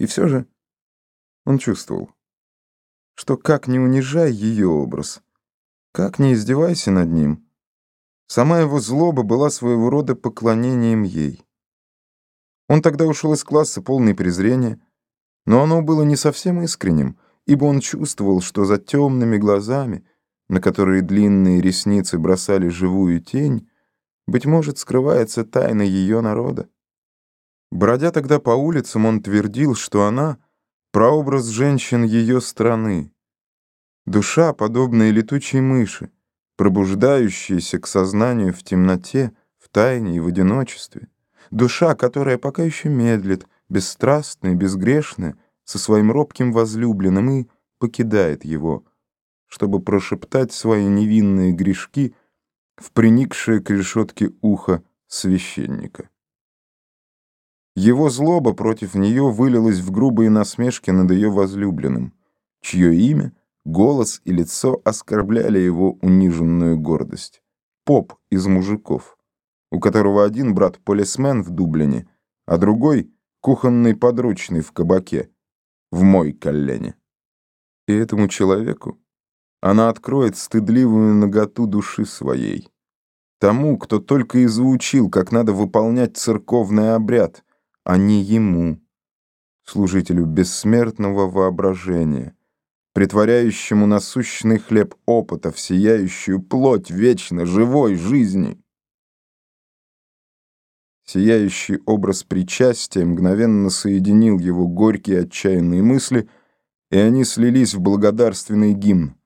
И все же он чувствовал, что как не унижай ее образ, как не издевайся над ним, сама его злоба была своего рода поклонением ей. Он тогда ушел из класса полный презрения, но оно было не совсем искренним, ибо он чувствовал, что за темными глазами, на которые длинные ресницы бросали живую тень, быть может, скрывается тайна ее народа. Бродя тогда по улицам, он твердил, что она — прообраз женщин ее страны. Душа, подобная летучей мыши, пробуждающаяся к сознанию в темноте, в тайне и в одиночестве. Душа, которая пока еще медлит, бесстрастная, безгрешная, со своим робким возлюбленным и покидает его, чтобы прошептать свои невинные грешки в приникшее к решетке ухо священника. Его злоба против нее вылилась в грубые насмешки над ее возлюбленным, чье имя, голос и лицо оскорбляли его униженную гордость. Поп из мужиков, у которого один брат полисмен в Дублине, а другой — кухонный подручный в кабаке, в мой колене. И этому человеку она откроет стыдливую наготу души своей. Тому, кто только и заучил, как надо выполнять церковный обряд, а не ему, служителю бессмертного воображения, притворяющему насущный хлеб опыта в сияющую плоть вечно живой жизни. Сияющий образ причастия мгновенно соединил его горькие отчаянные мысли, и они слились в благодарственный гимн.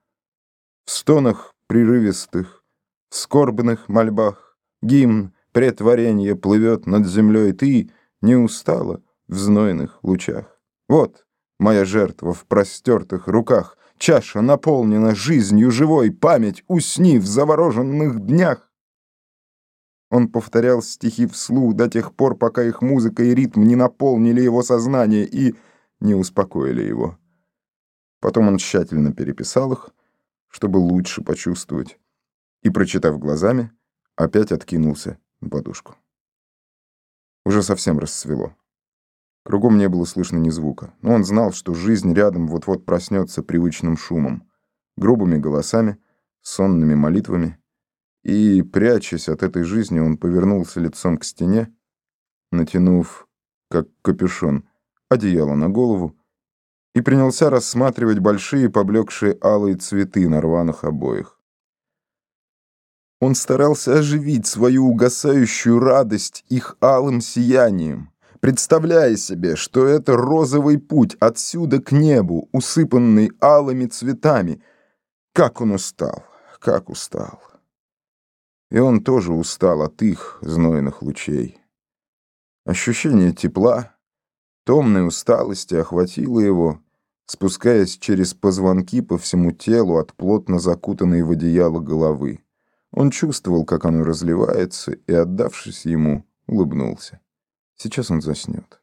В стонах прерывистых, в скорбных мольбах гимн претворенье плывет над землей ты не устала в знойных лучах. Вот моя жертва в простертых руках, чаша наполнена жизнью живой, память усни в завороженных днях. Он повторял стихи вслух до тех пор, пока их музыка и ритм не наполнили его сознание и не успокоили его. Потом он тщательно переписал их, чтобы лучше почувствовать, и, прочитав глазами, опять откинулся на подушку. Уже совсем расцвело. Кругом не было слышно ни звука, но он знал, что жизнь рядом вот-вот проснется привычным шумом, грубыми голосами, сонными молитвами, и, прячась от этой жизни, он повернулся лицом к стене, натянув, как капюшон, одеяло на голову, и принялся рассматривать большие поблекшие алые цветы на рваных обоях. Он старался оживить свою угасающую радость их алым сиянием, представляя себе, что это розовый путь отсюда к небу, усыпанный алыми цветами. Как он устал, как устал. И он тоже устал от их знойных лучей. Ощущение тепла, томной усталости охватило его, спускаясь через позвонки по всему телу от плотно закутанной в одеяло головы. Он чувствовал, как оно разливается, и, отдавшись ему, улыбнулся. Сейчас он заснет.